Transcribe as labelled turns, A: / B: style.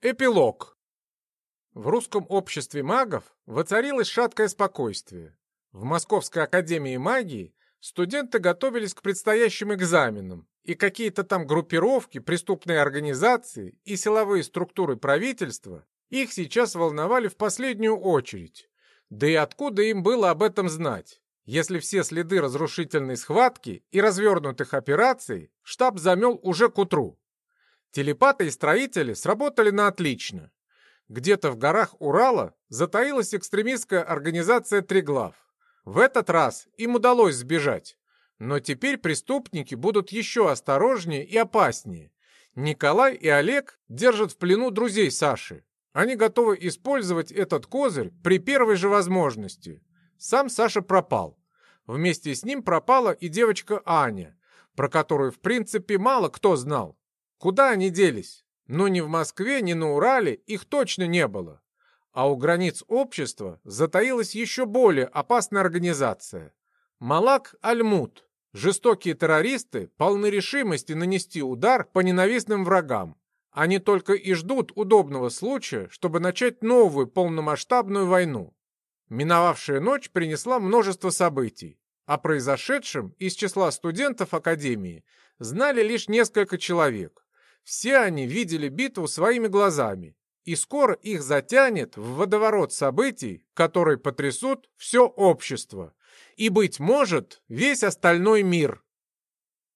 A: Эпилог. В русском обществе магов воцарилось шаткое спокойствие. В Московской академии магии студенты готовились к предстоящим экзаменам, и какие-то там группировки, преступные организации и силовые структуры правительства их сейчас волновали в последнюю очередь. Да и откуда им было об этом знать, если все следы разрушительной схватки и развернутых операций штаб замел уже к утру? Телепаты и строители сработали на отлично. Где-то в горах Урала затаилась экстремистская организация «Триглав». В этот раз им удалось сбежать. Но теперь преступники будут еще осторожнее и опаснее. Николай и Олег держат в плену друзей Саши. Они готовы использовать этот козырь при первой же возможности. Сам Саша пропал. Вместе с ним пропала и девочка Аня, про которую, в принципе, мало кто знал. Куда они делись? Но ни в Москве, ни на Урале их точно не было. А у границ общества затаилась еще более опасная организация. Малак Альмут. Жестокие террористы полны решимости нанести удар по ненавистным врагам. Они только и ждут удобного случая, чтобы начать новую полномасштабную войну. Миновавшая ночь принесла множество событий. О произошедшем из числа студентов Академии знали лишь несколько человек. Все они видели битву своими глазами, и скоро их затянет в водоворот событий, которые потрясут все общество и, быть может, весь остальной мир.